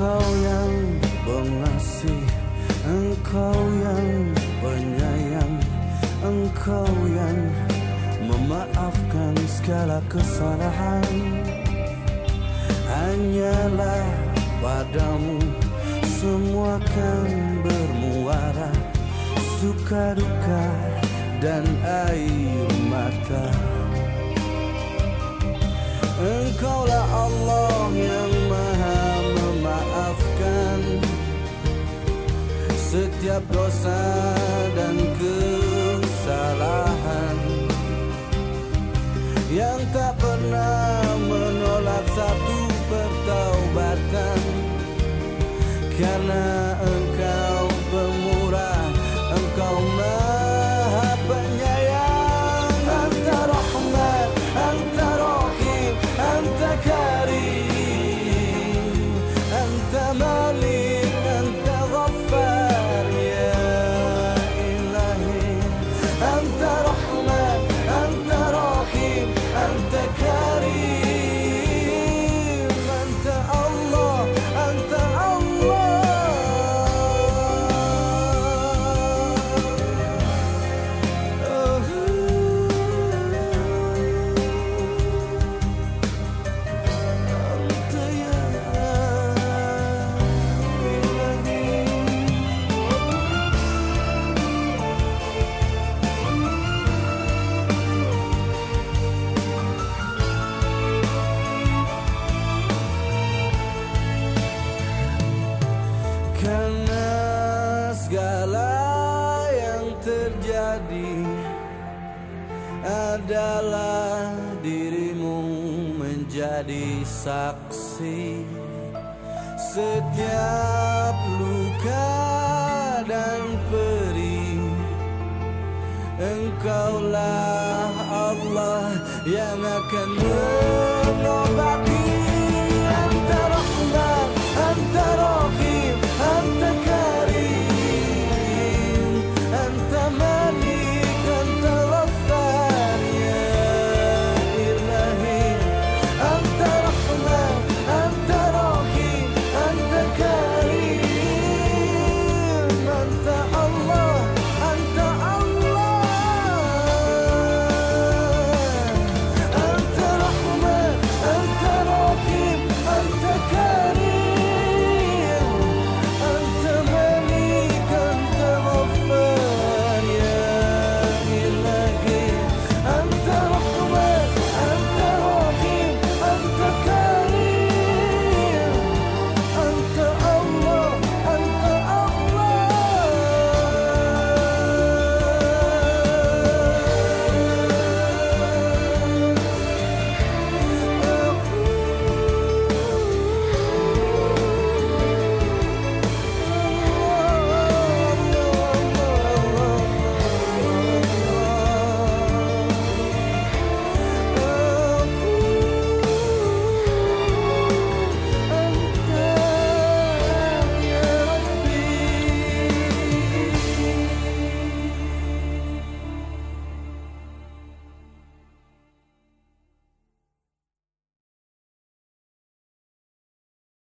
Engkau yang pengasih Engkau yang penyayang Engkau yang memaafkan segala kesalahan. Hanyalah padamu semua kan bermuara Suka duka dan air mata. Engkaulah Allah yang Dosa dan kesalahan Yang tak pernah menolak satu pertaubatan Karena terjadi adalah dirimu menjadi saksi. Setiap luka dan perih Engkaulah Allah yang akan mengobati